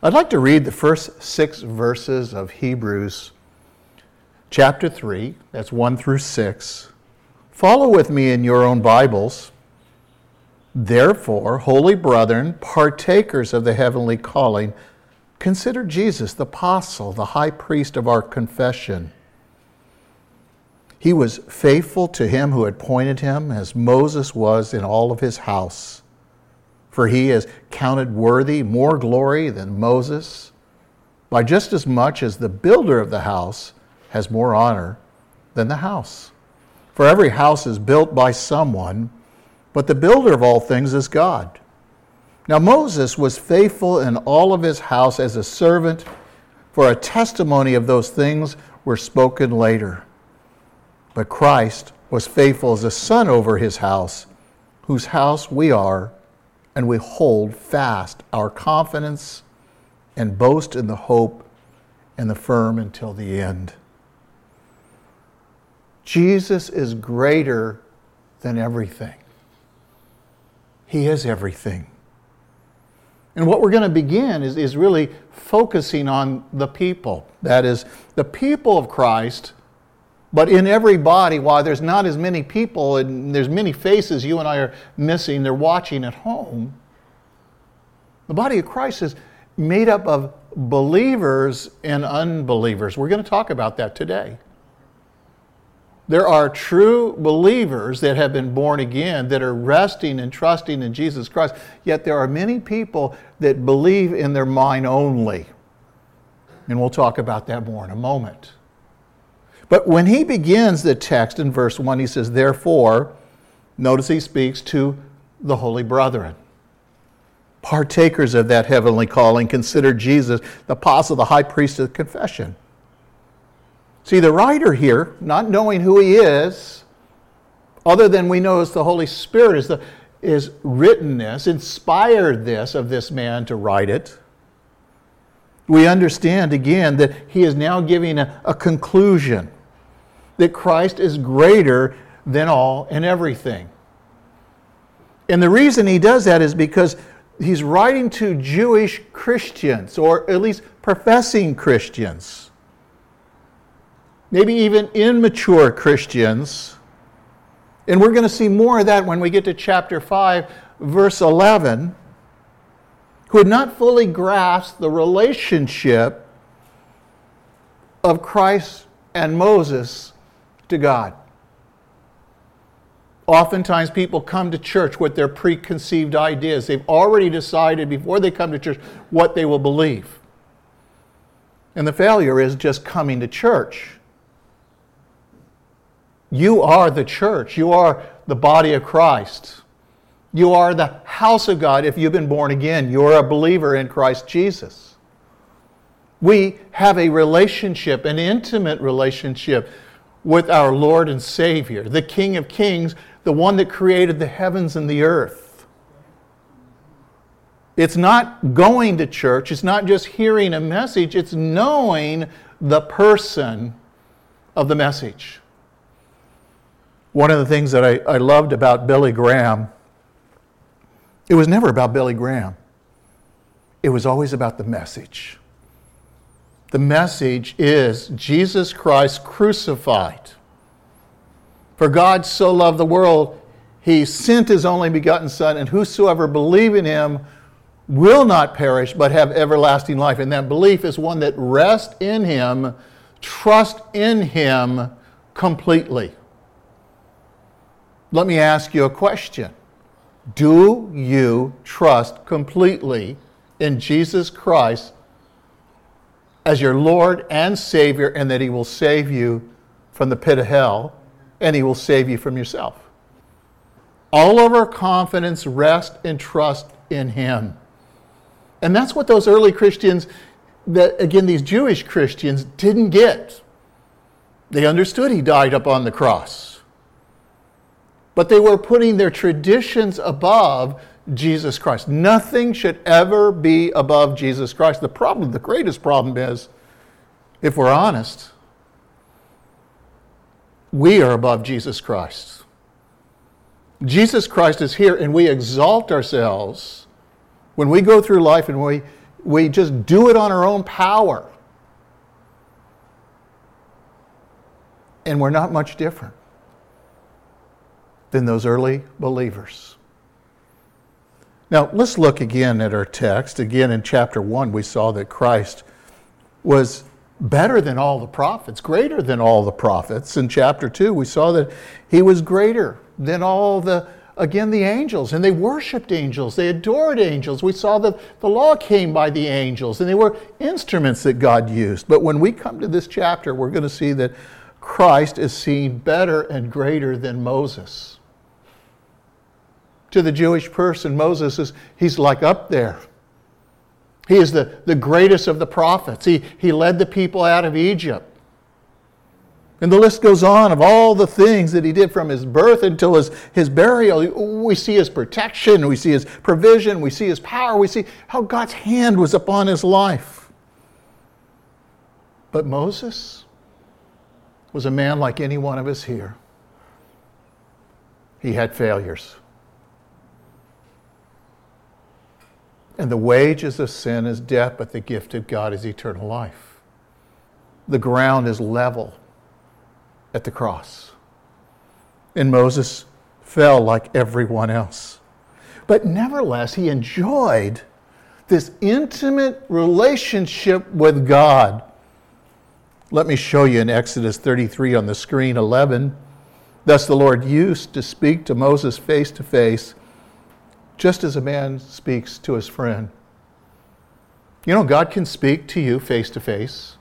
I'd like to read the first six verses of Hebrews chapter 3, that's 1 through 6. Follow with me in your own Bibles. Therefore, holy brethren, partakers of the heavenly calling, consider Jesus, the apostle, the high priest of our confession. He was faithful to him who had appointed him, as Moses was in all of his house. For he is counted worthy more glory than Moses, by just as much as the builder of the house has more honor than the house. For every house is built by someone, but the builder of all things is God. Now Moses was faithful in all of his house as a servant, for a testimony of those things were spoken later. But Christ was faithful as a son over his house, whose house we are and we hold fast our confidence and boast in the hope and the firm until the end. Jesus is greater than everything. He is everything. And what we're going to begin is, is really focusing on the people. That is, the people of Christ but in every body, while there's not as many people and there's many faces you and I are missing, they're watching at home. The body of Christ is made up of believers and unbelievers. We're going to talk about that today. There are true believers that have been born again that are resting and trusting in Jesus Christ, yet there are many people that believe in their mind only. And we'll talk about that more in a moment. But when he begins the text in verse 1, he says, Therefore, notice he speaks to the holy brethren. Partakers of that heavenly calling, consider Jesus the apostle, the high priest of confession. See, the writer here, not knowing who he is, other than we know as the Holy Spirit is, the, is written this, inspired this of this man to write it we understand again that he is now giving a, a, conclusion that Christ is greater than all and everything. And the reason he does that is because he's writing to Jewish Christians, or at least professing Christians, maybe even immature Christians. And we're going to see more of that when we get to chapter 5, verse 11, who had not fully grasped the relationship of Christ and Moses to God. Oftentimes, people come to church with their preconceived ideas. They've already decided before they come to church what they will believe. And the failure is just coming to church. You are the church, you are the body of Christ. You are the house of God if you've been born again. You're a believer in Christ Jesus. We have a relationship, an intimate relationship with our Lord and Savior, the King of Kings, the one that created the heavens and the earth. It's not going to church, it's not just hearing a message, it's knowing the person of the message. One of the things that I, I loved about Billy Graham, it was never about Billy Graham. It was always about the message. The message is Jesus Christ crucified. For God so loved the world, he sent his only begotten Son, and whosoever believe in him will not perish, but have everlasting life. And that belief is one that rests in him, trust in him completely. Let me ask you a question Do you trust completely in Jesus Christ as your Lord and Savior, and that He will save you from the pit of hell, and He will save you from yourself. All of our confidence rest and trust in Him. And that's what those early Christians, that again, these Jewish Christians, didn't get. They understood He died up on the cross. But they were putting their traditions above Jesus Christ. Nothing should ever be above Jesus Christ. The problem, the greatest problem is, if we're honest, we are above Jesus Christ. Jesus Christ is here and we exalt ourselves when we go through life and we, we just do it on our own power. And we're not much different than those early believers. Now, let's look again at our text. Again, in chapter 1, we saw that Christ was better than all the prophets, greater than all the prophets. In chapter 2, we saw that he was greater than all the, again, the angels. And they worshiped angels, they adored angels. We saw that the law came by the angels, and they were instruments that God used. But when we come to this chapter, we're going to see that Christ is seen better and greater than Moses. To the Jewish person, Moses is he's like up there. He is the, the greatest of the prophets. He, he led the people out of Egypt. And the list goes on of all the things that he did from his birth until his, his burial. We see his protection, we see his provision, we see his power, we see how God's hand was upon his life. But Moses was a man like any one of us here. He had failures. And the wages of sin is death, but the gift of God is eternal life. The ground is level at the cross. And Moses fell like everyone else. But nevertheless, he enjoyed this intimate relationship with God. Let me show you in Exodus 33 on the screen 11. Thus the Lord used to speak to Moses face to face just as a man speaks to his friend. You know, God can speak to you face to face.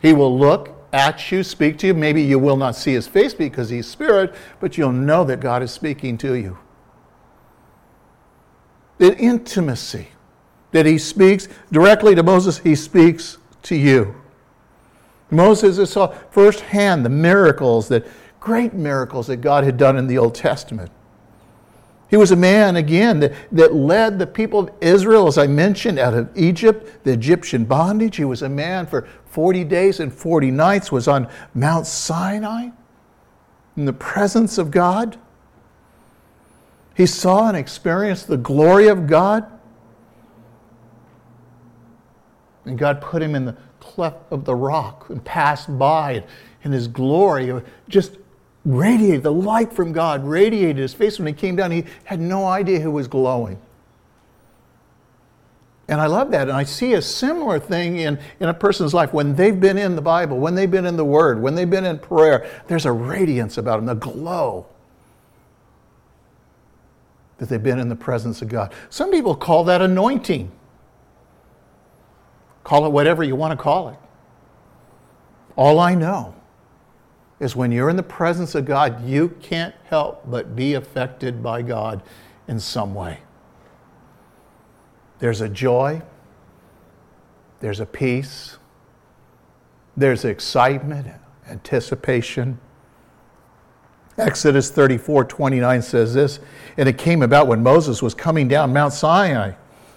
He will look at you, speak to you. Maybe you will not see his face because he's spirit, but you'll know that God is speaking to you. The intimacy that he speaks directly to Moses, he speaks to you. Moses saw firsthand the miracles that great miracles that God had done in the Old Testament. He was a man, again, that, that led the people of Israel, as I mentioned, out of Egypt, the Egyptian bondage. He was a man for 40 days and 40 nights, was on Mount Sinai in the presence of God. He saw and experienced the glory of God. And God put him in the cleft of the rock and passed by in his glory, just radiated, the light from God radiated his face when he came down. He had no idea who was glowing. And I love that. And I see a similar thing in, in a person's life when they've been in the Bible, when they've been in the Word, when they've been in prayer. There's a radiance about them, a glow that they've been in the presence of God. Some people call that anointing. Call it whatever you want to call it. All I know is when you're in the presence of God, you can't help but be affected by God in some way. There's a joy, there's a peace, there's excitement, anticipation. Exodus 34 29 says this, and it came about when Moses was coming down Mount Sinai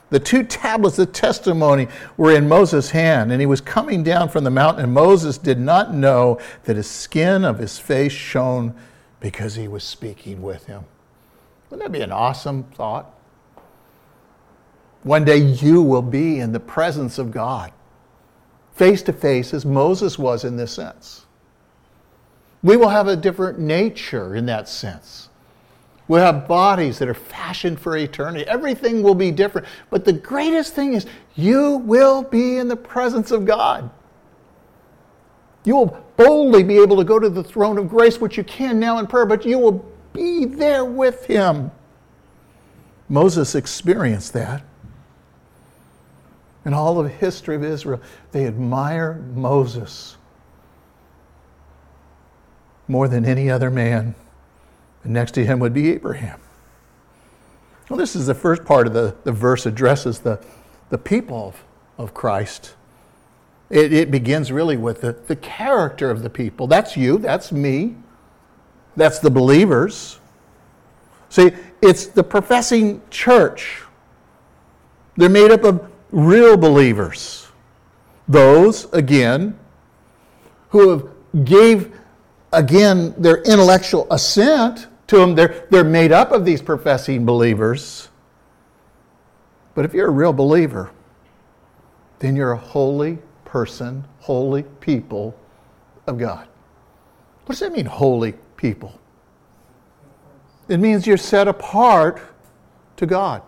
the two tablets of testimony were in Moses' hand, and he was coming down from the mountain, and Moses did not know that his skin of his face shone because he was speaking with him. Wouldn't that be an awesome thought? One day you will be in the presence of God, face to face, as Moses was in this sense. We will have a different nature in that sense. We'll have bodies that are fashioned for eternity. Everything will be different. But the greatest thing is you will be in the presence of God. You will boldly be able to go to the throne of grace, which you can now in prayer, but you will be there with Him. Moses experienced that. In all of the history of Israel, they admire Moses more than any other man. And next to him would be Abraham. Well, this is the first part of the, the verse addresses the, the people of, of Christ. It, it begins really with the, the character of the people. That's you, that's me, that's the believers. See, it's the professing church. They're made up of real believers. Those, again, who have gave again their intellectual assent to them. They're, they're made up of these professing believers. But if you're a real believer, then you're a holy person, holy people of God. What does that mean, holy people? It means you're set apart to God.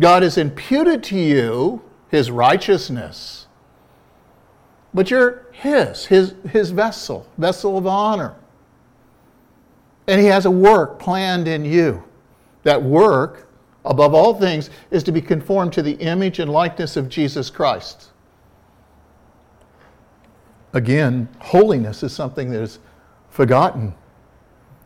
God has imputed to you his righteousness, but you're his, his, his vessel, vessel of honor. And he has a work planned in you. That work, above all things, is to be conformed to the image and likeness of Jesus Christ. Again, holiness is something that is forgotten.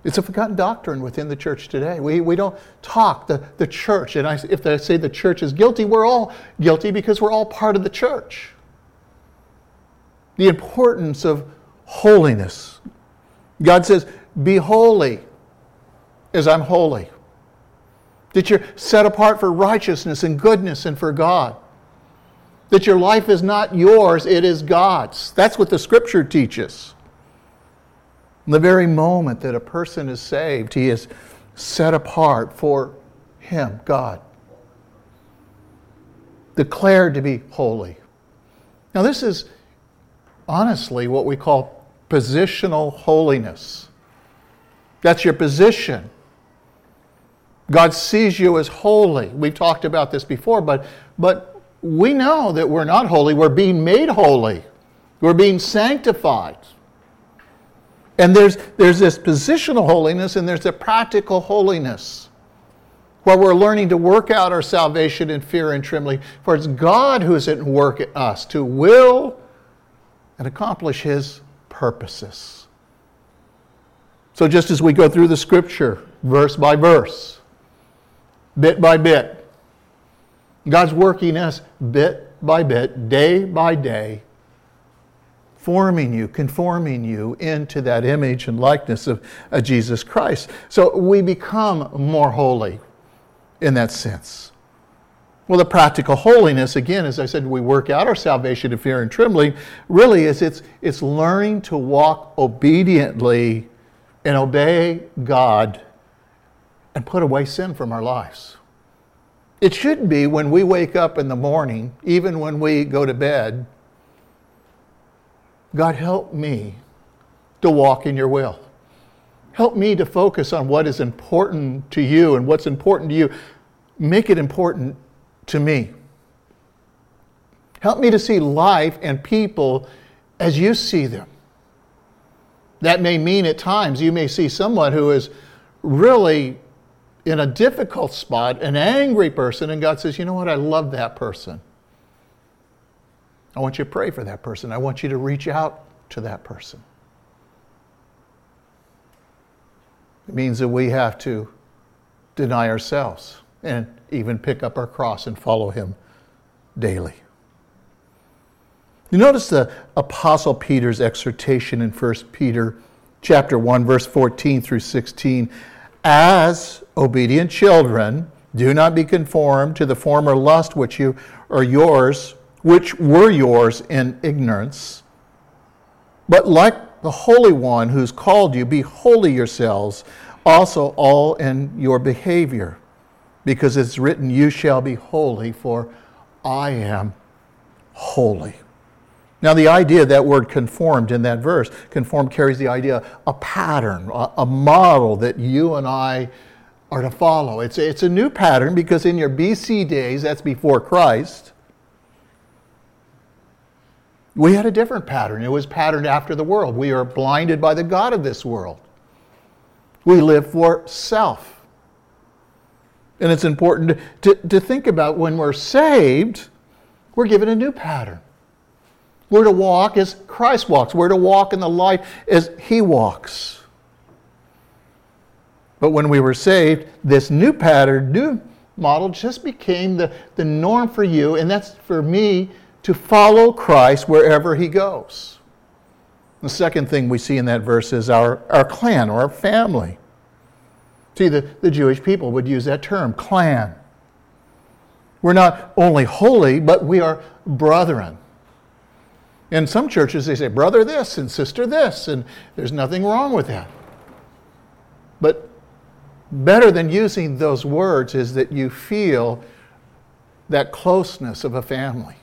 It's a forgotten doctrine within the church today. We, we don't talk the, the church. And I, if I say the church is guilty, we're all guilty because we're all part of the church. The importance of holiness. God says, Be holy as I'm holy. That you're set apart for righteousness and goodness and for God. That your life is not yours, it is God's. That's what the scripture teaches. The very moment that a person is saved, he is set apart for Him, God. Declared to be holy. Now, this is honestly what we call positional holiness. That's your position. God sees you as holy. We've talked about this before, but, but we know that we're not holy. We're being made holy, we're being sanctified. And there's, there's this positional holiness and there's a practical holiness where we're learning to work out our salvation in fear and trembling. For it's God who is at work at us to will and accomplish his purposes. So, just as we go through the scripture, verse by verse, bit by bit, God's working us bit by bit, day by day, forming you, conforming you into that image and likeness of, of Jesus Christ. So we become more holy in that sense. Well, the practical holiness, again, as I said, we work out our salvation in fear and trembling, really is it's, it's learning to walk obediently and obey God and put away sin from our lives. It should be when we wake up in the morning, even when we go to bed, God, help me to walk in your will. Help me to focus on what is important to you and what's important to you. Make it important to me. Help me to see life and people as you see them. That may mean at times you may see someone who is really in a difficult spot, an angry person, and God says, You know what? I love that person. I want you to pray for that person. I want you to reach out to that person. It means that we have to deny ourselves and even pick up our cross and follow Him daily. You notice the Apostle Peter's exhortation in 1 Peter chapter 1, verse 14 through 16. As obedient children, do not be conformed to the former lust which you are yours which were yours in ignorance. But like the Holy One who's called you, be holy yourselves, also all in your behavior. Because it's written, You shall be holy, for I am holy. Now, the idea, that word conformed in that verse, conformed carries the idea a pattern, a, a model that you and I are to follow. It's a, it's a new pattern because in your BC days, that's before Christ, we had a different pattern. It was patterned after the world. We are blinded by the God of this world. We live for self. And it's important to, to, to think about when we're saved, we're given a new pattern. We're to walk as Christ walks, we're to walk in the life as He walks. But when we were saved, this new pattern, new model just became the, the norm for you, and that's for me to follow Christ wherever he goes. The second thing we see in that verse is our, our clan or our family. See, the, the Jewish people would use that term, clan. We're not only holy, but we are brethren. In some churches, they say brother this and sister this, and there's nothing wrong with that. But better than using those words is that you feel that closeness of a family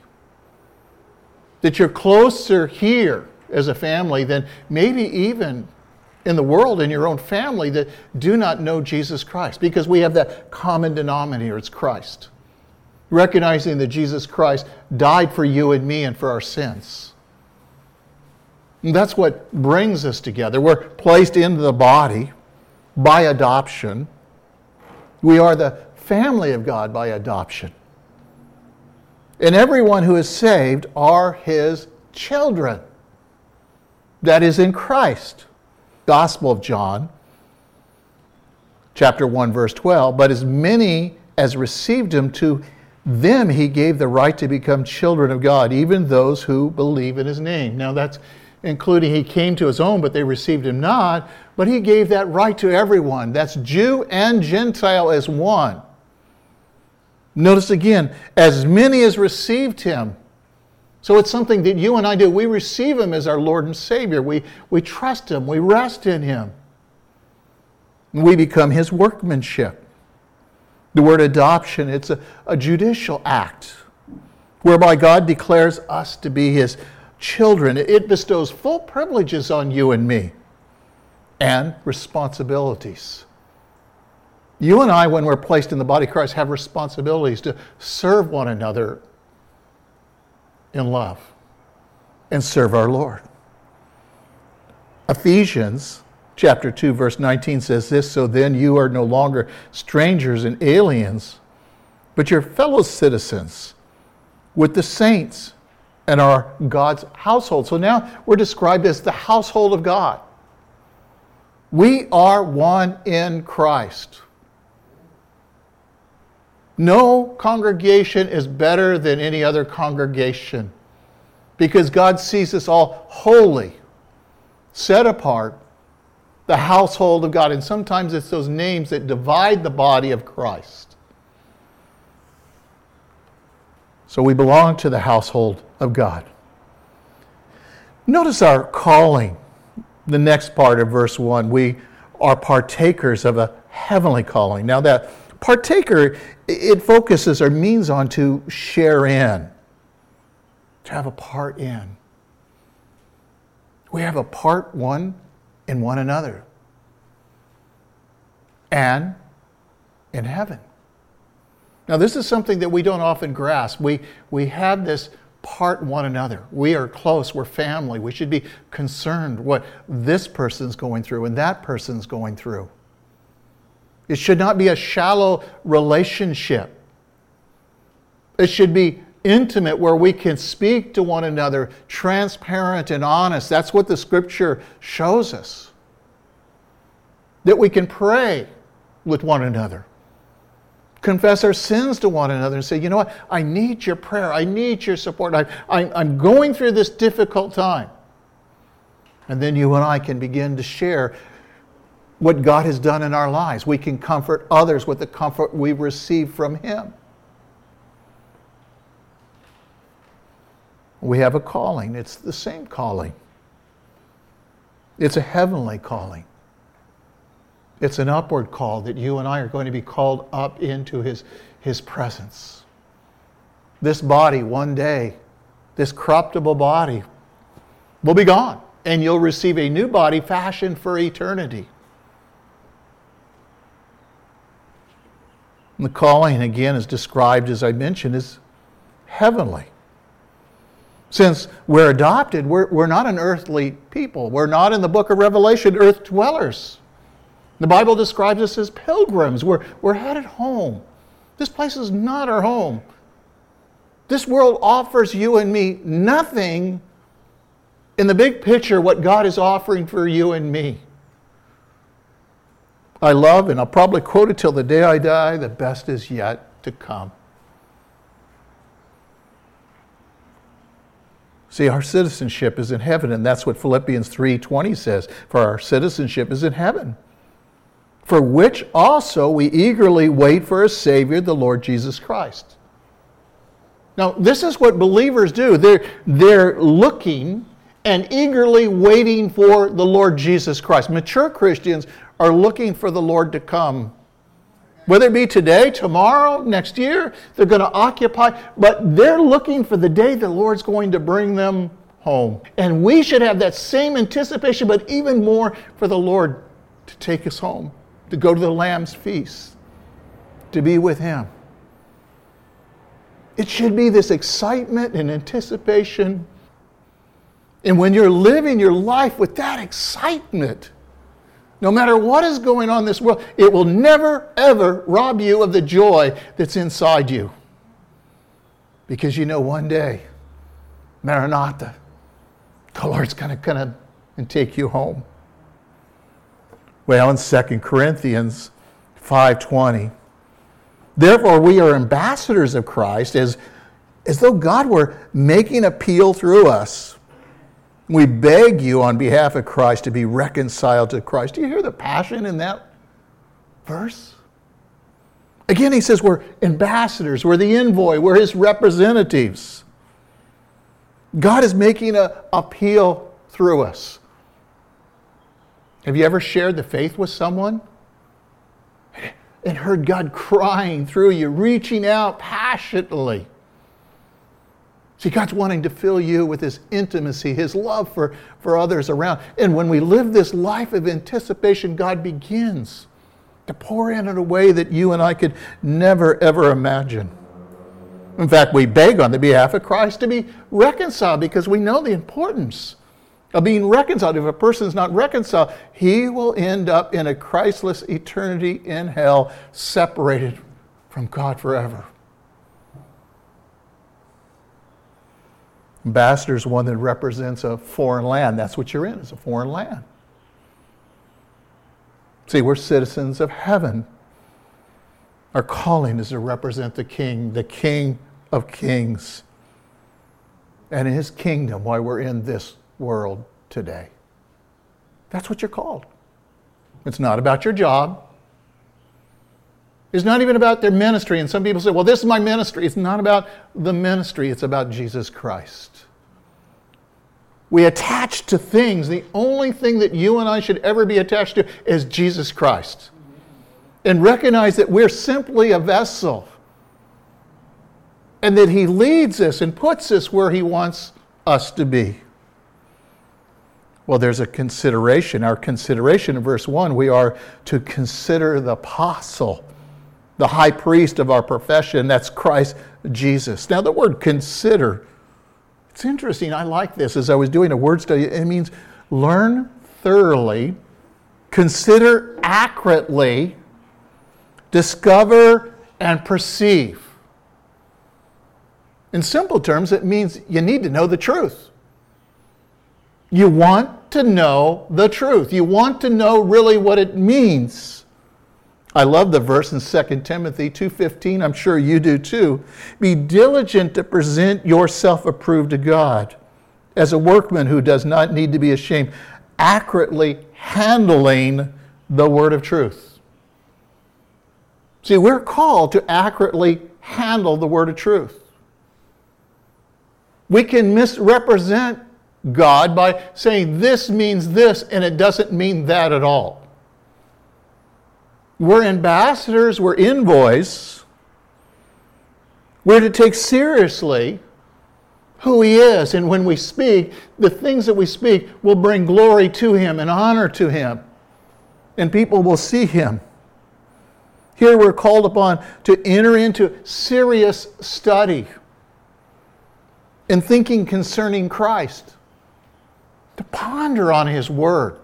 that you're closer here as a family than maybe even in the world, in your own family, that do not know Jesus Christ because we have that common denominator it's Christ. Recognizing that Jesus Christ died for you and me and for our sins. And that's what brings us together. We're placed into the body by adoption. We are the family of God by adoption. And everyone who is saved are his children. That is in Christ. Gospel of John, chapter 1, verse 12. But as many as received him, to them he gave the right to become children of God, even those who believe in his name. Now that's including he came to his own, but they received him not. But he gave that right to everyone. That's Jew and Gentile as one. Notice again, as many as received him. So it's something that you and I do. We receive him as our Lord and Savior. We, we trust him. We rest in him. We become his workmanship. The word adoption, it's a, a judicial act whereby God declares us to be his children. It bestows full privileges on you and me and responsibilities. You and I, when we're placed in the body of Christ, have responsibilities to serve one another in love and serve our Lord. Ephesians chapter 2 verse 19 says this so then you are no longer strangers and aliens but your fellow citizens with the saints and are God's household. So now we're described as the household of God. We are one in Christ. No congregation is better than any other congregation because God sees us all holy, set apart, the household of God. And sometimes it's those names that divide the body of Christ. So we belong to the household of God. Notice our calling, the next part of verse 1. We are partakers of a heavenly calling. Now, that partaker it focuses or means on to share in, to have a part in. We have a part one in one another and in heaven. Now, this is something that we don't often grasp. We, we have this part one another. We are close, we're family. We should be concerned what this person's going through and that person's going through. It should not be a shallow relationship. It should be intimate where we can speak to one another, transparent and honest. That's what the scripture shows us. That we can pray with one another, confess our sins to one another, and say, you know what? I need your prayer. I need your support. I, I, I'm going through this difficult time. And then you and I can begin to share what God has done in our lives. We can comfort others with the comfort we receive from Him. We have a calling, it's the same calling. It's a heavenly calling. It's an upward call that you and I are going to be called up into His, his presence. This body, one day, this corruptible body, will be gone, and you'll receive a new body fashioned for eternity. And the calling, again, is described, as I mentioned, as heavenly. Since we're adopted, we're, we're not an earthly people. We're not in the book of Revelation earth dwellers. The Bible describes us as pilgrims. We're, we're headed home. This place is not our home. This world offers you and me nothing in the big picture what God is offering for you and me. I love, and I'll probably quote it till the day I die the best is yet to come. See, our citizenship is in heaven, and that's what Philippians 3:20 says, for our citizenship is in heaven. For which also we eagerly wait for a Savior, the Lord Jesus Christ. Now, this is what believers do. They're, they're looking and eagerly waiting for the Lord Jesus Christ. Mature Christians are looking for the Lord to come Whether it be today, tomorrow, next year, they're going to occupy, but they're looking for the day the Lord's going to bring them home. And we should have that same anticipation, but even more for the Lord to take us home, to go to the Lamb's feast, to be with Him. It should be this excitement and anticipation. And when you're living your life with that excitement, no matter what is going on in this world, it will never, ever rob you of the joy that's inside you. Because you know one day, Maranatha, the Lord's going to come and take you home. Well, in 2 Corinthians 5.20, Therefore, we are ambassadors of Christ as, as though God were making appeal through us. We beg you on behalf of Christ to be reconciled to Christ. Do you hear the passion in that verse? Again, he says we're ambassadors, we're the envoy, we're his representatives. God is making an appeal through us. Have you ever shared the faith with someone? And heard God crying through you, reaching out passionately. See, God's wanting to fill you with His intimacy, His love for, for others around. And when we live this life of anticipation, God begins to pour in in a way that you and I could never, ever imagine. In fact, we beg on the behalf of Christ to be reconciled because we know the importance of being reconciled. If a person is not reconciled, he will end up in a Christless eternity in hell, separated from God forever. Ambassador is one that represents a foreign land. That's what you're in, it's a foreign land. See, we're citizens of heaven. Our calling is to represent the King, the King of Kings, and his kingdom while we're in this world today. That's what you're called. It's not about your job. It's not even about their ministry. And some people say, well, this is my ministry. It's not about the ministry, it's about Jesus Christ. We attach to things. The only thing that you and I should ever be attached to is Jesus Christ. And recognize that we're simply a vessel. And that He leads us and puts us where He wants us to be. Well, there's a consideration. Our consideration in verse 1 we are to consider the apostle, the high priest of our profession. That's Christ Jesus. Now, the word consider, it's interesting. I like this. As I was doing a word study, it means learn thoroughly, consider accurately, discover, and perceive. In simple terms, it means you need to know the truth. You want to know the truth. You want to know really what it means. I love the verse in 2 Timothy 2:15. I'm sure you do too. Be diligent to present yourself approved to God as a workman who does not need to be ashamed, accurately handling the word of truth. See, we're called to accurately handle the word of truth. We can misrepresent God by saying this means this and it doesn't mean that at all. We're ambassadors, we're envoys. We're to take seriously who He is. And when we speak, the things that we speak will bring glory to Him and honor to Him. And people will see Him. Here we're called upon to enter into serious study and thinking concerning Christ to ponder on His Word.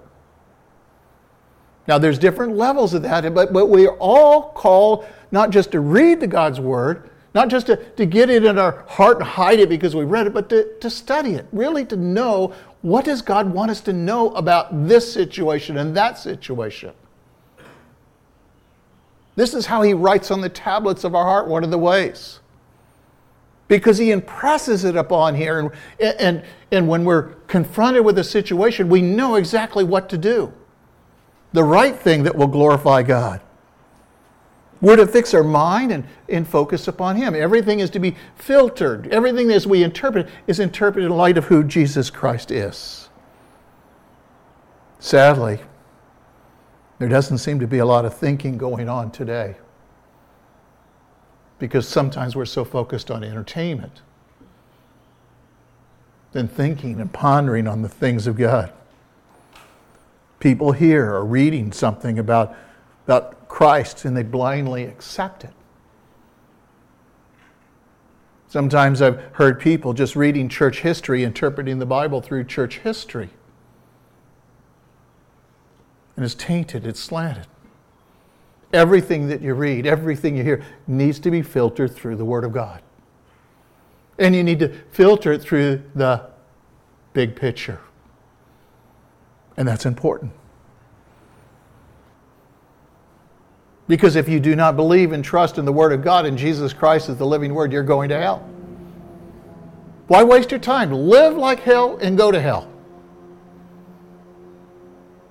Now, there's different levels of that, but, but we are all called not just to read the God's Word, not just to, to get it in our heart and hide it because we read it, but to, to study it, really to know what does God want us to know about this situation and that situation. This is how He writes on the tablets of our heart, one of the ways because he impresses it upon here. And, and, and when we're confronted with a situation, we know exactly what to do. The right thing that will glorify God. We're to fix our mind and, and focus upon Him. Everything is to be filtered. Everything as we interpret is interpreted in light of who Jesus Christ is. Sadly, there doesn't seem to be a lot of thinking going on today. Because sometimes we're so focused on entertainment than thinking and pondering on the things of God. People here are reading something about, about Christ and they blindly accept it. Sometimes I've heard people just reading church history, interpreting the Bible through church history. And it's tainted, it's slanted. Everything that you read, everything you hear needs to be filtered through the Word of God. And you need to filter it through the big picture. And that's important. Because if you do not believe and trust in the Word of God and Jesus Christ as the living Word, you're going to hell. Why waste your time? Live like hell and go to hell.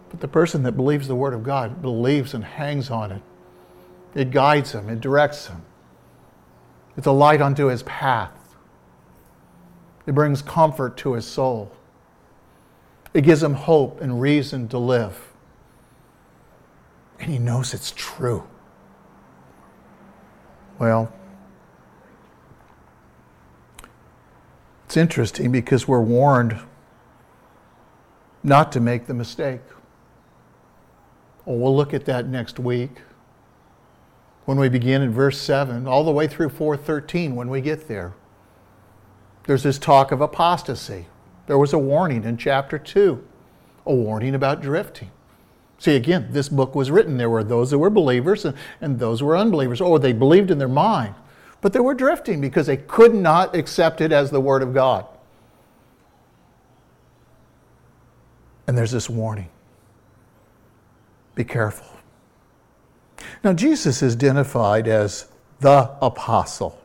But the person that believes the Word of God believes and hangs on it. It guides him, it directs him. It's a light unto his path. It brings comfort to his soul. It gives him hope and reason to live and he knows it's true. Well, it's interesting because we're warned not to make the mistake. Well, we'll look at that next week when we begin in verse 7, all the way through 413 when we get there. There's this talk of apostasy. There was a warning in chapter 2, a warning about drifting. See, again, this book was written. There were those that were believers and, and those were unbelievers, or they believed in their mind. But they were drifting because they could not accept it as the Word of God. And there's this warning be careful. Now, Jesus is identified as the apostle.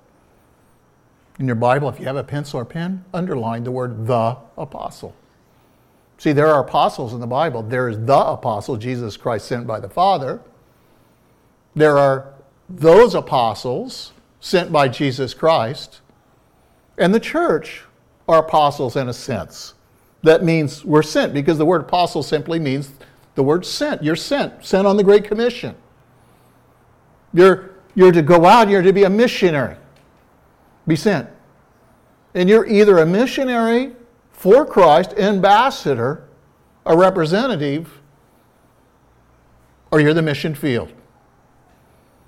In your Bible, if you have a pencil or pen, underline the word the apostle. See, there are apostles in the Bible. There is the apostle, Jesus Christ sent by the Father. There are those apostles sent by Jesus Christ. And the church are apostles in a sense. That means we're sent because the word apostle simply means the word sent. You're sent, sent on the Great Commission. You're, you're to go out, you're to be a missionary, be sent. And you're either a missionary for Christ, ambassador, a representative, or you're the mission field.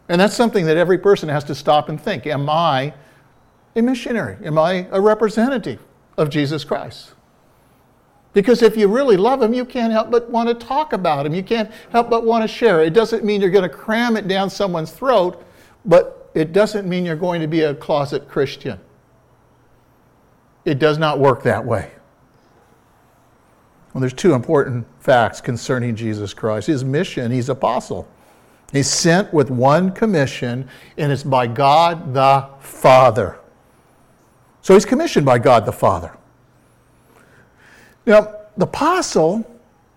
And that's something that every person has to stop and think Am I a missionary? Am I a representative of Jesus Christ? Because if you really love him, you can't help but want to talk about him. You can't help but want to share. It doesn't mean you're going to cram it down someone's throat, but it doesn't mean you're going to be a closet Christian. It does not work that way. Well, there's two important facts concerning Jesus Christ. His mission, he's apostle. He's sent with one commission, and it's by God the Father. So he's commissioned by God the Father. Now, the apostle,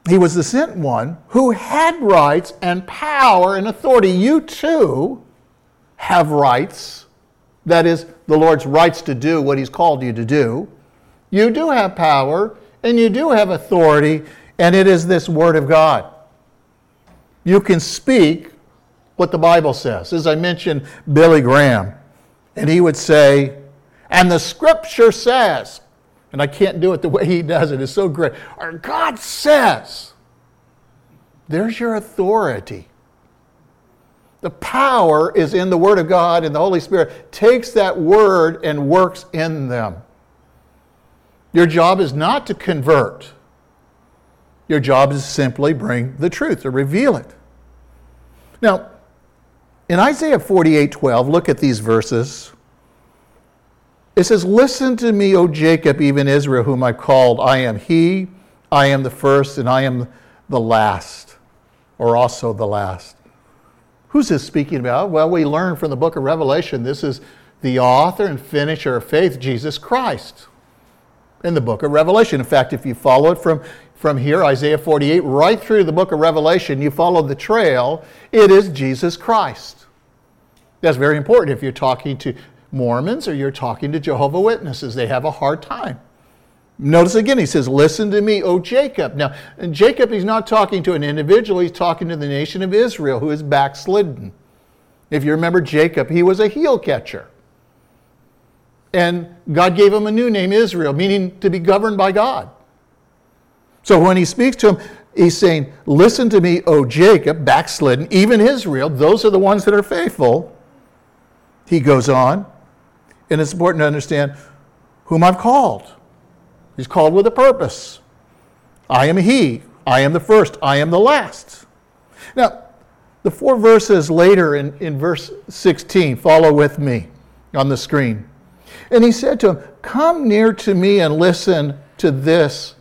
he was the sent one who had rights and power and authority. You too have rights. That is, the Lord's rights to do what he's called you to do. You do have power and you do have authority, and it is this Word of God. You can speak what the Bible says. As I mentioned, Billy Graham, and he would say, and the Scripture says, and I can't do it the way he does it, it's so great. Or God says, there's your authority. The power is in the Word of God, and the Holy Spirit takes that Word and works in them. Your job is not to convert. Your job is simply bring the truth, to reveal it. Now, in Isaiah 48 12, look at these verses. It says, Listen to me, O Jacob, even Israel, whom I called. I am he, I am the first, and I am the last, or also the last. Who's this speaking about? Well, we learn from the book of Revelation this is the author and finisher of faith, Jesus Christ in the book of Revelation. In fact, if you follow it from, from here, Isaiah 48, right through the book of Revelation, you follow the trail, it is Jesus Christ. That's very important if you're talking to Mormons or you're talking to Jehovah Witnesses. They have a hard time. Notice again, he says, Listen to me, O Jacob. Now, Jacob, he's not talking to an individual, he's talking to the nation of Israel who is backslidden. If you remember Jacob, he was a heel catcher. And God gave him a new name, Israel, meaning to be governed by God. So when he speaks to him, he's saying, Listen to me, O Jacob, backslidden, even Israel, those are the ones that are faithful. He goes on, and it's important to understand whom I've called. He's called with a purpose. I am He. I am the first. I am the last. Now, the four verses later in, in verse 16, follow with me on the screen. And he said to him, Come near to me and listen to this.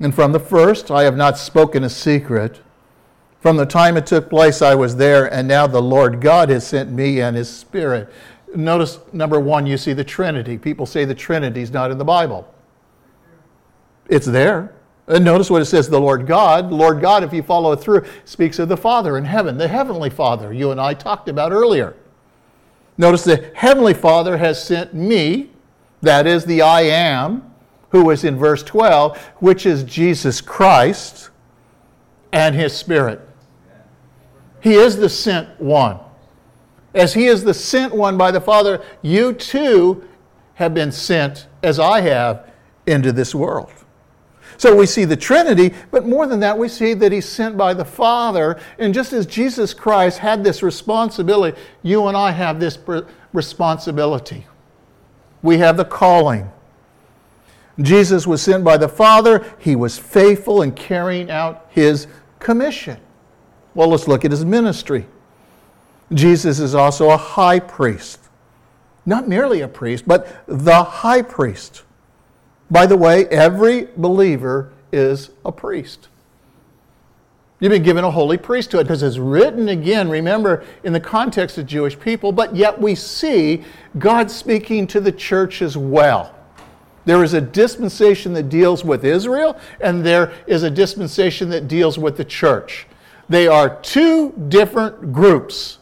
And from the first, I have not spoken a secret. From the time it took place, I was there, and now the Lord God has sent me and his Spirit. Notice number one, you see the Trinity. People say the Trinity is not in the Bible. It's there. And notice what it says the Lord God. Lord God, if you follow it through, speaks of the Father in heaven, the Heavenly Father, you and I talked about earlier. Notice the Heavenly Father has sent me, that is the I am, who is in verse 12, which is Jesus Christ and His Spirit. He is the sent one. As He is the sent one by the Father, you too have been sent, as I have, into this world. So we see the Trinity, but more than that, we see that he's sent by the Father. And just as Jesus Christ had this responsibility, you and I have this responsibility. We have the calling. Jesus was sent by the Father, he was faithful in carrying out his commission. Well, let's look at his ministry. Jesus is also a high priest. Not merely a priest, but the high priest. By the way, every believer is a priest. You've been given a holy priesthood because it's written again, remember, in the context of Jewish people, but yet we see God speaking to the church as well. There is a dispensation that deals with Israel, and there is a dispensation that deals with the church. They are two different groups.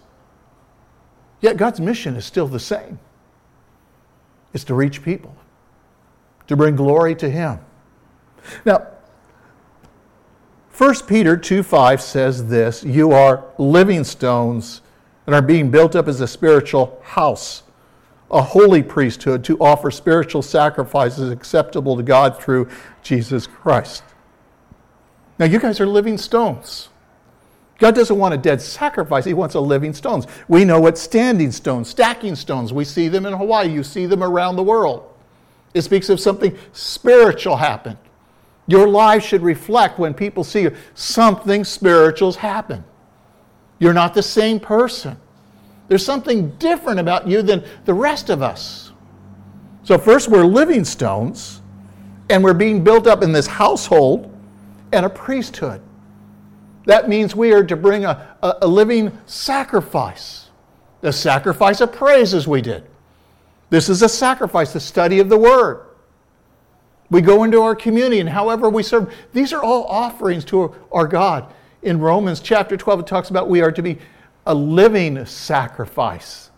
Yet God's mission is still the same it's to reach people to bring glory to Him. Now, 1 Peter 2 5 says this You are living stones and are being built up as a spiritual house, a holy priesthood to offer spiritual sacrifices acceptable to God through Jesus Christ. Now, you guys are living stones. God doesn't want a dead sacrifice, He wants a living stones. We know what standing stones, stacking stones, we see them in Hawaii, you see them around the world. It speaks of something spiritual happened. Your life should reflect when people see you, something spiritual's happened. You're not the same person. There's something different about you than the rest of us. So, first, we're living stones, and we're being built up in this household and a priesthood. That means we are to bring a, a, a living sacrifice, the sacrifice of praise, as we did. This is a sacrifice, the study of the Word. We go into our community and however we serve. These are all offerings to our God. In Romans chapter 12, it talks about we are to be a living sacrifice.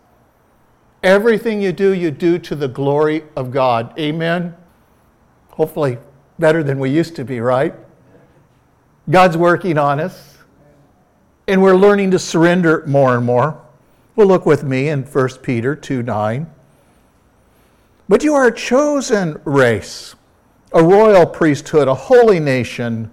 Everything you do, you do to the glory of God. Amen? Hopefully, better than we used to be, right? God's working on us, and we're learning to surrender more and more. Well, look with me in 1 Peter 2 9. But you are a chosen race, a royal priesthood, a holy nation,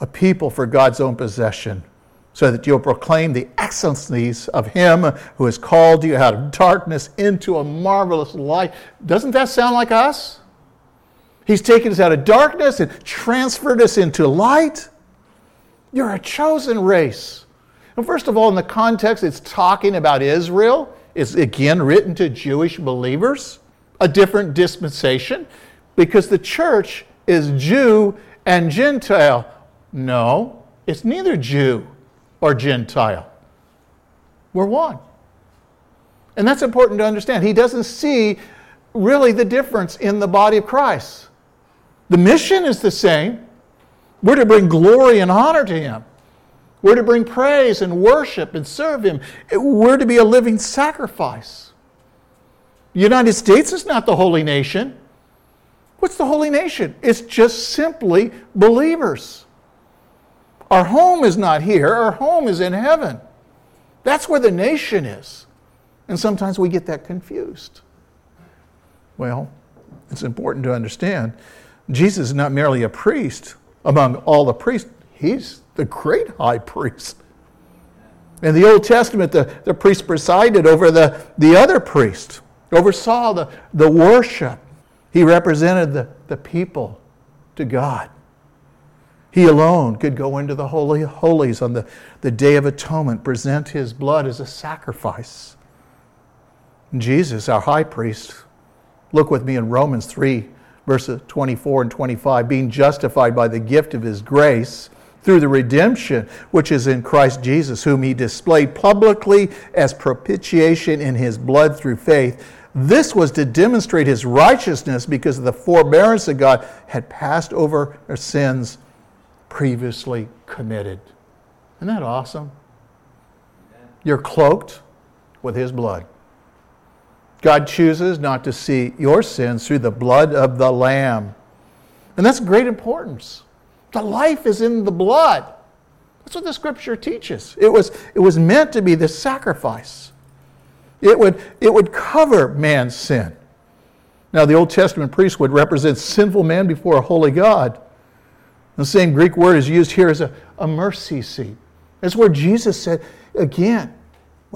a people for God's own possession, so that you'll proclaim the excellencies of Him who has called you out of darkness into a marvelous light. Doesn't that sound like us? He's taken us out of darkness and transferred us into light. You're a chosen race. And first of all, in the context, it's talking about Israel. It's again written to Jewish believers a different dispensation because the church is Jew and Gentile. No, it's neither Jew or Gentile. We're one. And that's important to understand. He doesn't see really the difference in the body of Christ. The mission is the same. We're to bring glory and honor to Him. We're to bring praise and worship and serve Him. We're to be a living sacrifice. The United States is not the holy nation. What's the holy nation? It's just simply believers. Our home is not here, our home is in heaven. That's where the nation is. And sometimes we get that confused. Well, it's important to understand Jesus is not merely a priest among all the priests, he's the great high priest. In the Old Testament, the, the priest presided over the, the other priest, oversaw the, the worship. He represented the, the people to God. He alone could go into the Holy Holies on the, the Day of Atonement, present his blood as a sacrifice. Jesus, our high priest, look with me in Romans 3, verses 24 and 25, being justified by the gift of his grace through the redemption which is in Christ Jesus, whom he displayed publicly as propitiation in his blood through faith. This was to demonstrate his righteousness because the forbearance of God had passed over our sins previously committed. Isn't that awesome? You're cloaked with his blood. God chooses not to see your sins through the blood of the Lamb. And that's great importance. The life is in the blood. That's what the scripture teaches. It was, it was meant to be the sacrifice. It would, it would cover man's sin. Now, the Old Testament priest would represent sinful man before a holy God. The same Greek word is used here as a, a mercy seat. That's where Jesus said, again,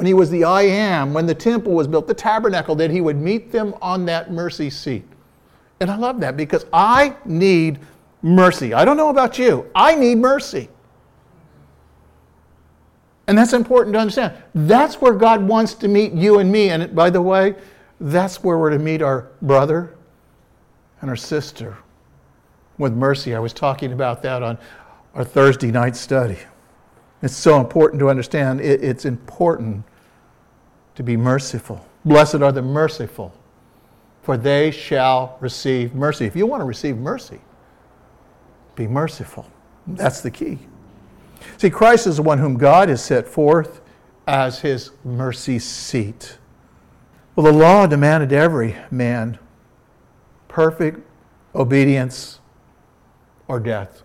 when he was the I am, when the temple was built, the tabernacle, that he would meet them on that mercy seat. And I love that because I need mercy. I don't know about you, I need mercy. And that's important to understand. That's where God wants to meet you and me. And by the way, that's where we're to meet our brother and our sister with mercy. I was talking about that on our Thursday night study. It's so important to understand. it's important to be merciful. Blessed are the merciful, for they shall receive mercy. If you want to receive mercy, be merciful. That's the key. See, Christ is the one whom God has set forth as his mercy seat. Well, the law demanded every man perfect obedience or death.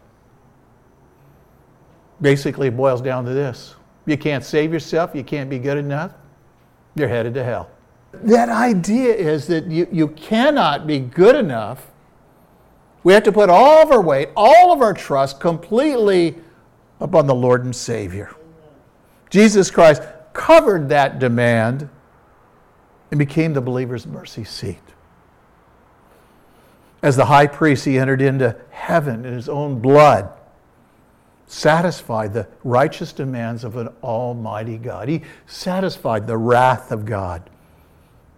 Basically, it boils down to this you can't save yourself, you can't be good enough, you're headed to hell. That idea is that you, you cannot be good enough. We have to put all of our weight, all of our trust completely upon the Lord and Savior. Jesus Christ covered that demand and became the believer's mercy seat. As the high priest, he entered into heaven in his own blood satisfied the righteous demands of an almighty God. He satisfied the wrath of God.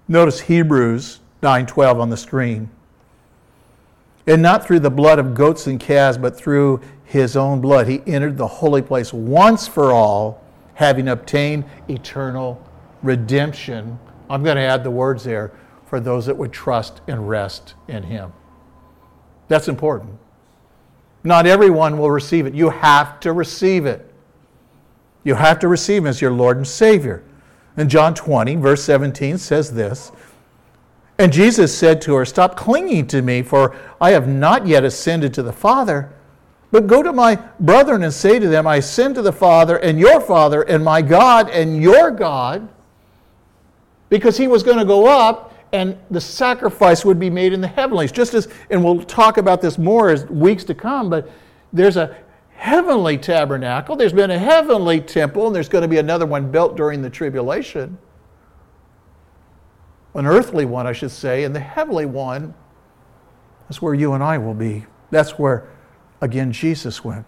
Notice Hebrews 9:12 on the screen. And not through the blood of goats and calves, but through his own blood he entered the holy place once for all, having obtained eternal redemption. I'm going to add the words there for those that would trust and rest in him. That's important. Not everyone will receive it. You have to receive it. You have to receive Him as your Lord and Savior. And John 20, verse 17 says this And Jesus said to her, Stop clinging to me, for I have not yet ascended to the Father. But go to my brethren and say to them, I ascend to the Father and your Father, and my God and your God. Because he was going to go up and the sacrifice would be made in the heavenlies. Just as, and we'll talk about this more as weeks to come, but there's a heavenly tabernacle, there's been a heavenly temple, and there's going to be another one built during the tribulation. An earthly one, I should say, and the heavenly one that's where you and I will be. That's where, again, Jesus went.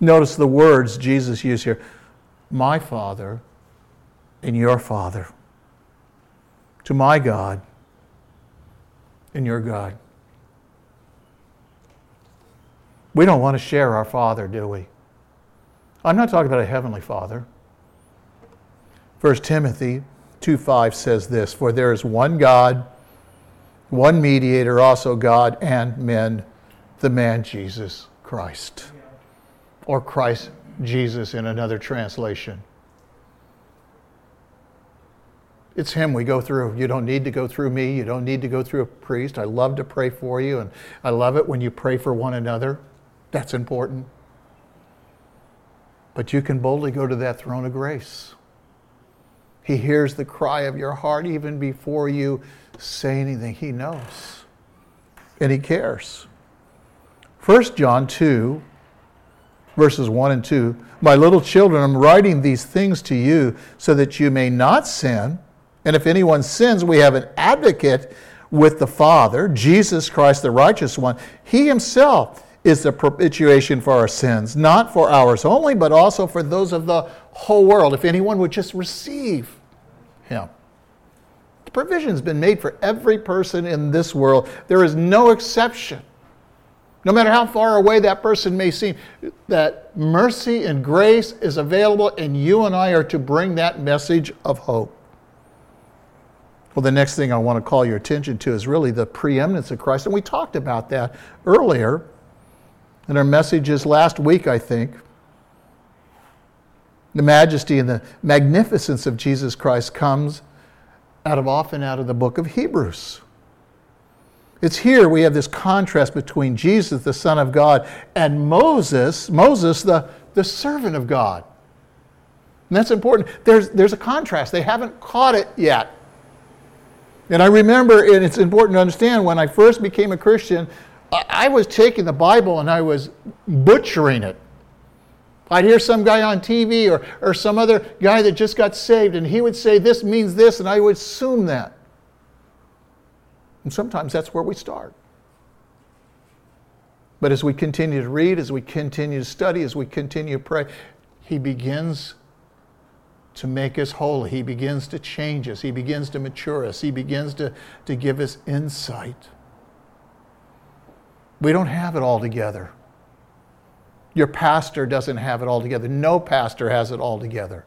Notice the words Jesus used here my Father and your Father to my God and your God. We don't want to share our Father, do we? I'm not talking about a heavenly Father. 1 Timothy 2:5 says this, "For there is one God, one mediator, also God and men, the man Jesus Christ." Or Christ Jesus in another translation. It's Him we go through. You don't need to go through me. You don't need to go through a priest. I love to pray for you, and I love it when you pray for one another. That's important. But you can boldly go to that throne of grace. He hears the cry of your heart even before you say anything. He knows. And He cares. 1 John 2, verses 1 and 2 My little children, I'm writing these things to you so that you may not sin. And if anyone sins, we have an advocate with the Father, Jesus Christ, the righteous one. He himself is the propitiation for our sins, not for ours only, but also for those of the whole world. If anyone would just receive him. The provision has been made for every person in this world. There is no exception. No matter how far away that person may seem, that mercy and grace is available, and you and I are to bring that message of hope. Well, the next thing I want to call your attention to is really the preeminence of Christ. And we talked about that earlier in our messages last week, I think. The majesty and the magnificence of Jesus Christ comes out of often out of the book of Hebrews. It's here we have this contrast between Jesus, the Son of God, and Moses, Moses, the, the servant of God. And that's important. There's, there's a contrast. They haven't caught it yet. And I remember, and it's important to understand, when I first became a Christian, I was taking the Bible and I was butchering it. I'd hear some guy on TV or, or some other guy that just got saved, and he would say, This means this, and I would assume that. And sometimes that's where we start. But as we continue to read, as we continue to study, as we continue to pray, he begins to make us holy. He begins to change us. He begins to mature us. He begins to, to give us insight. We don't have it all together. Your pastor doesn't have it all together. No pastor has it all together.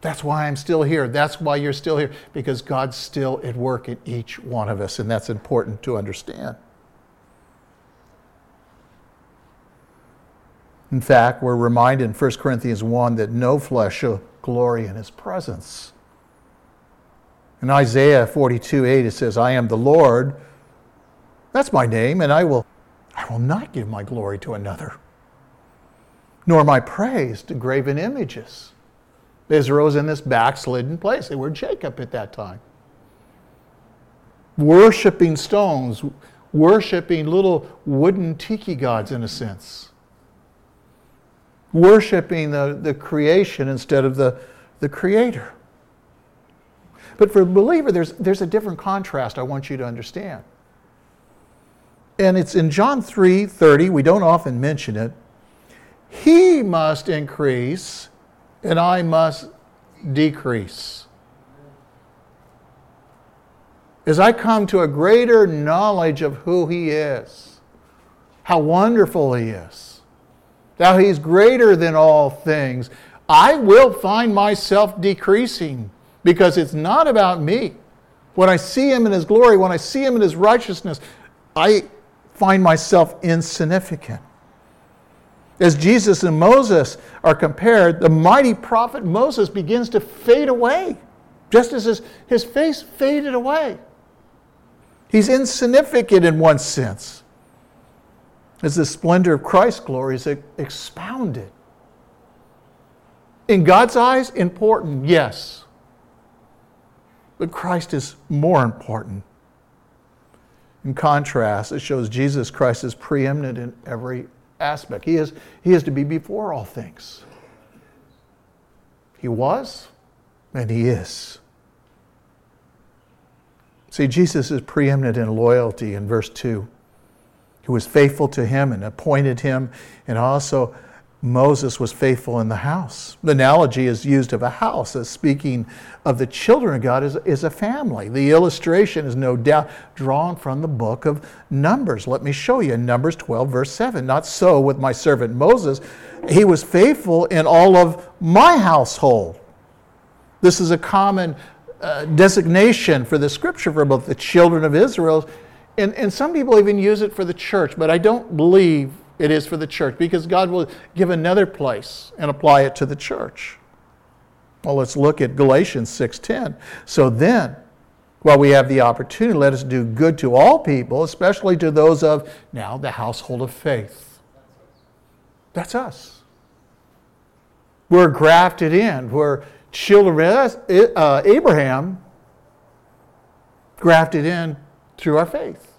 That's why I'm still here. That's why you're still here, because God's still at work in each one of us, and that's important to understand. In fact, we're reminded in 1 Corinthians 1 that no flesh shall glory in his presence. In Isaiah 42 8, it says, I am the Lord. That's my name, and I will, I will not give my glory to another, nor my praise to graven images. Israel was in this backslidden place. They were Jacob at that time. Worshipping stones, worshiping little wooden tiki gods in a sense worshiping the, the creation instead of the, the creator. But for a believer, there's, there's a different contrast I want you to understand. And it's in John 3 30, we don't often mention it. He must increase, and I must decrease. As I come to a greater knowledge of who He is, how wonderful He is, now he's greater than all things. I will find myself decreasing because it's not about me. When I see him in his glory, when I see him in his righteousness, I find myself insignificant. As Jesus and Moses are compared, the mighty prophet Moses begins to fade away, just as his, his face faded away. He's insignificant in one sense as the splendor of Christ's glory is expounded. In God's eyes, important, yes. But Christ is more important. In contrast, it shows Jesus Christ is preeminent in every aspect. He is, he is to be before all things. He was, and He is. See, Jesus is preeminent in loyalty in verse 2 who was faithful to him and appointed him, and also Moses was faithful in the house. The analogy is used of a house as speaking of the children of God as, as a family. The illustration is no doubt drawn from the book of Numbers. Let me show you in Numbers 12, verse 7. Not so with my servant Moses. He was faithful in all of my household. This is a common uh, designation for the scripture for both the children of Israel and, and some people even use it for the church, but I don't believe it is for the church because God will give another place and apply it to the church. Well, let's look at Galatians 6:10. So then, while we have the opportunity, let us do good to all people, especially to those of now the household of faith. That's us. We're grafted in. We're children of uh, Abraham, grafted in through our faith.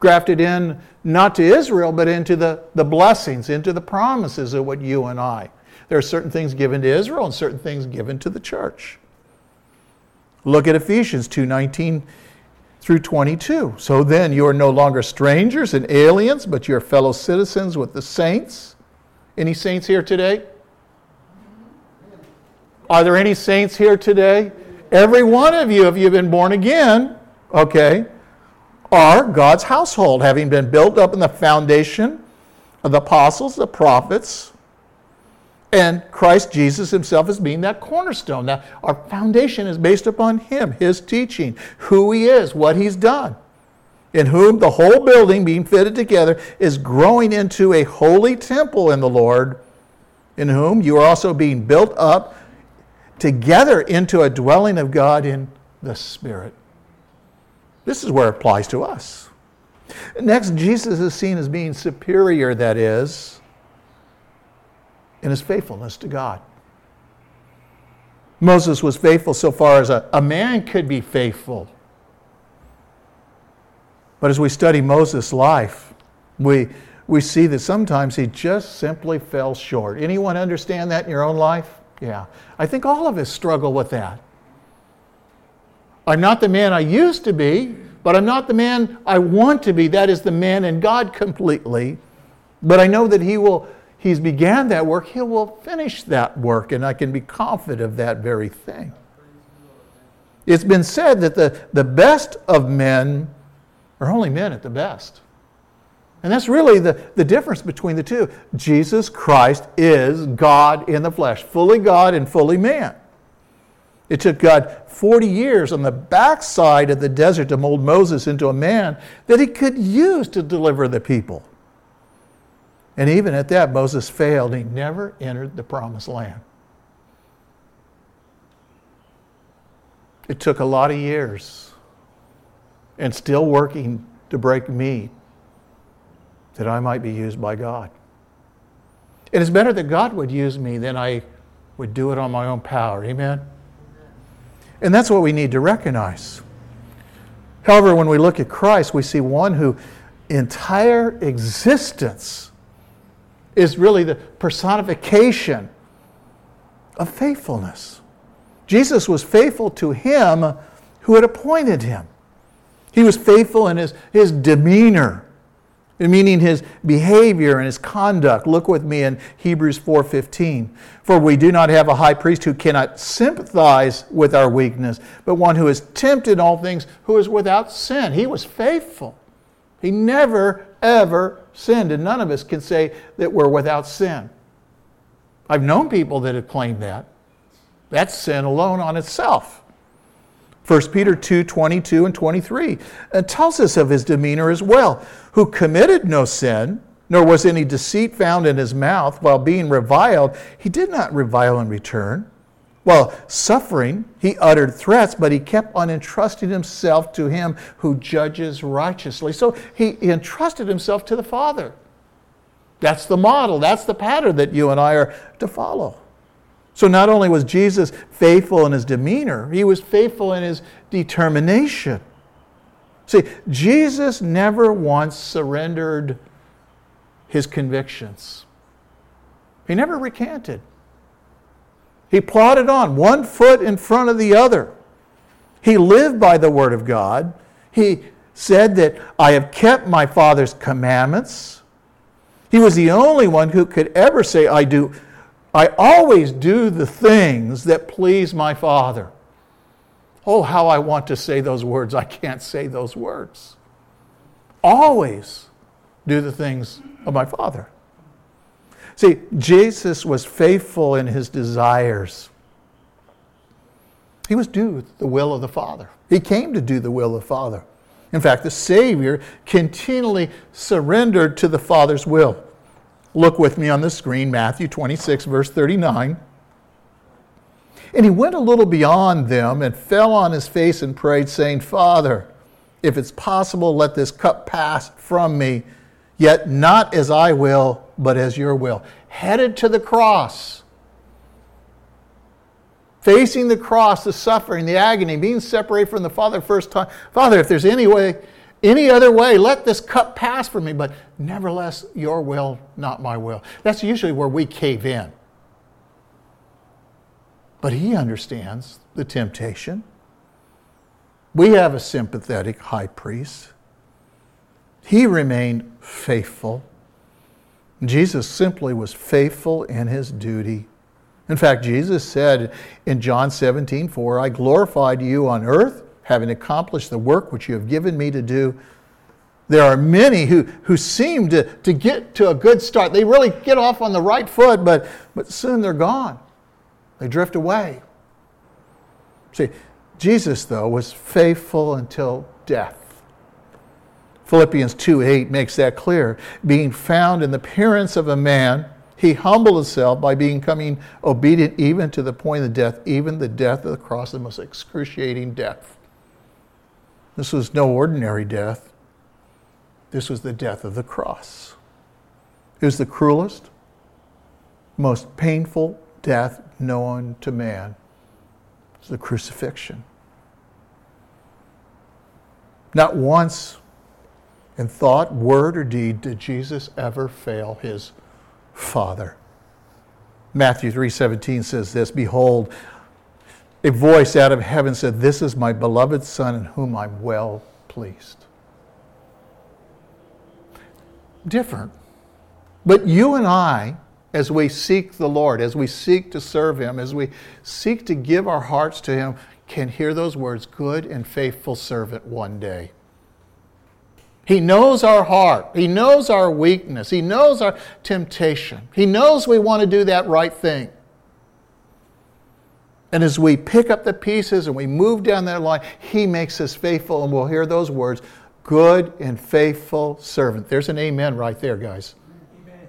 Grafted in not to Israel, but into the, the blessings, into the promises of what you and I. There are certain things given to Israel and certain things given to the church. Look at Ephesians 2:19 through 22. So then you are no longer strangers and aliens, but you're fellow citizens with the saints. Any saints here today? Are there any saints here today? Every one of you, if you've been born again, okay, are God's household, having been built up in the foundation of the apostles, the prophets, and Christ Jesus himself as being that cornerstone. Now, our foundation is based upon him, his teaching, who he is, what he's done, in whom the whole building being fitted together is growing into a holy temple in the Lord, in whom you are also being built up together into a dwelling of God in the Spirit. This is where it applies to us. Next, Jesus is seen as being superior, that is, in his faithfulness to God. Moses was faithful so far as a, a man could be faithful. But as we study Moses' life, we, we see that sometimes he just simply fell short. Anyone understand that in your own life? Yeah. I think all of us struggle with that. I'm not the man I used to be, but I'm not the man I want to be. That is the man in God completely. But I know that He will, He's began that work, He will finish that work, and I can be confident of that very thing. It's been said that the, the best of men are only men at the best. And that's really the, the difference between the two. Jesus Christ is God in the flesh, fully God and fully man. It took God 40 years on the backside of the desert to mold Moses into a man that he could use to deliver the people. And even at that, Moses failed. He never entered the promised land. It took a lot of years and still working to break me that I might be used by God. It is better that God would use me than I would do it on my own power. Amen? And that's what we need to recognize. However, when we look at Christ, we see one who entire existence is really the personification of faithfulness. Jesus was faithful to him who had appointed him. He was faithful in his, his demeanor meaning his behavior and his conduct. Look with me in Hebrews 4:15. For we do not have a high priest who cannot sympathize with our weakness, but one who is tempted in all things, who is without sin. He was faithful. He never ever sinned, and none of us can say that we're without sin. I've known people that have claimed that. That's sin alone on itself. 1 Peter 2 22 and 23 and tells us of his demeanor as well, who committed no sin, nor was any deceit found in his mouth. While being reviled, he did not revile in return. While suffering, he uttered threats, but he kept on entrusting himself to him who judges righteously. So he entrusted himself to the Father. That's the model, that's the pattern that you and I are to follow. So not only was Jesus faithful in his demeanor, he was faithful in his determination. See, Jesus never once surrendered his convictions. He never recanted. He plodded on, one foot in front of the other. He lived by the Word of God. He said that I have kept my Father's commandments. He was the only one who could ever say, I do I always do the things that please my Father. Oh, how I want to say those words. I can't say those words. Always do the things of my Father. See, Jesus was faithful in his desires. He was do the will of the Father. He came to do the will of the Father. In fact, the Savior continually surrendered to the Father's will. Look with me on the screen, Matthew 26, verse 39. And he went a little beyond them and fell on his face and prayed, saying, Father, if it's possible, let this cup pass from me, yet not as I will, but as your will. Headed to the cross. Facing the cross, the suffering, the agony, being separated from the Father first time. Father, if there's any way, any other way, let this cup pass from me, but nevertheless, your will, not my will. That's usually where we cave in. But he understands the temptation. We have a sympathetic high priest. He remained faithful. Jesus simply was faithful in his duty. In fact, Jesus said in John 17, 4, I glorified you on earth, having accomplished the work which you have given me to do. There are many who, who seem to, to get to a good start. They really get off on the right foot, but, but soon they're gone. They drift away. See, Jesus, though, was faithful until death. Philippians 2 8 makes that clear. Being found in the appearance of a man, he humbled himself by becoming obedient even to the point of death, even the death of the cross, the most excruciating death. This was no ordinary death. This was the death of the cross. It was the cruelest, most painful death known to man. It's the crucifixion. Not once in thought, word, or deed did Jesus ever fail his Father. Matthew 3:17 says this, behold, a voice out of heaven said, "This is my beloved son in whom I'm well pleased." Different. But you and I as we seek the Lord, as we seek to serve him, as we seek to give our hearts to him, can hear those words, good and faithful servant, one day. He knows our heart. He knows our weakness. He knows our temptation. He knows we want to do that right thing. And as we pick up the pieces and we move down that line, He makes us faithful, and we'll hear those words good and faithful servant. There's an amen right there, guys. Amen.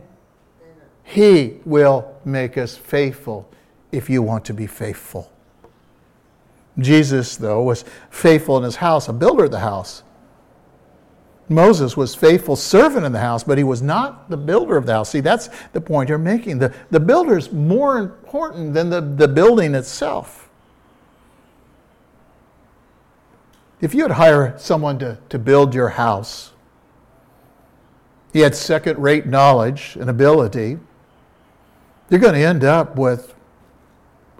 He will make us faithful if you want to be faithful. Jesus, though, was faithful in his house, a builder of the house. Moses was faithful servant in the house, but he was not the builder of the house. See, that's the point you're making. The, the builder is more important than the, the building itself. If you would hire someone to, to build your house, he had second rate knowledge and ability, you're going to end up with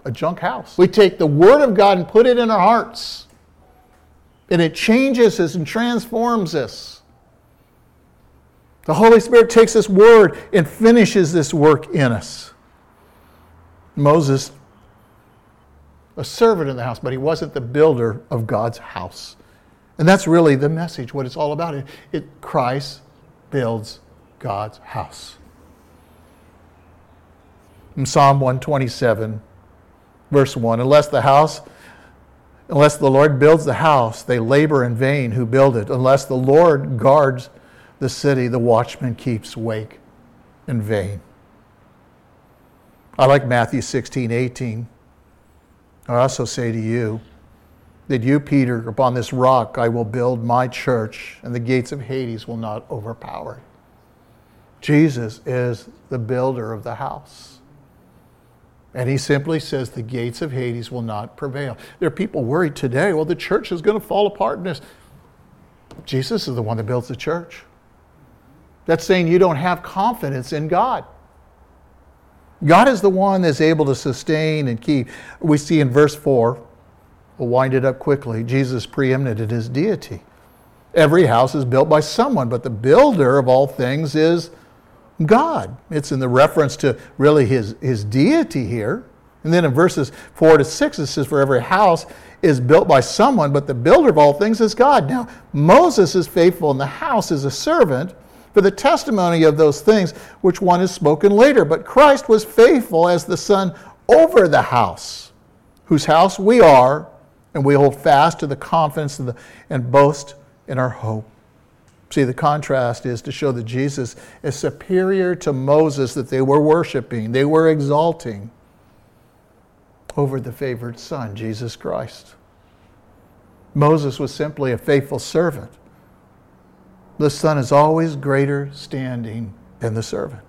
a junk house. We take the Word of God and put it in our hearts, and it changes us and transforms us. The Holy Spirit takes this Word and finishes this work in us. Moses, a servant in the house, but he wasn't the builder of God's house. And that's really the message, what it's all about. It, it Christ builds God's house. In Psalm 127, verse 1 Unless the house, unless the Lord builds the house, they labor in vain who build it. Unless the Lord guards the city, the watchman keeps wake in vain. I like Matthew 16, 18. I also say to you that you, Peter, upon this rock I will build my church, and the gates of Hades will not overpower it. Jesus is the builder of the house. And he simply says the gates of Hades will not prevail. There are people worried today, well, the church is going to fall apart in this. Jesus is the one that builds the church. That's saying you don't have confidence in God. God is the one that's able to sustain and keep. We see in verse 4, we'll wind it up quickly, Jesus preeminent in his deity. Every house is built by someone, but the builder of all things is God. It's in the reference to really his, his deity here. And then in verses 4 to 6, it says, For every house is built by someone, but the builder of all things is God. Now, Moses is faithful and the house is a servant for the testimony of those things which one is spoken later. But Christ was faithful as the Son over the house, whose house we are, and we hold fast to the confidence the, and boast in our hope. See, the contrast is to show that Jesus is superior to Moses that they were worshiping, they were exalting over the favored Son, Jesus Christ. Moses was simply a faithful servant. The Son is always greater standing than the servant.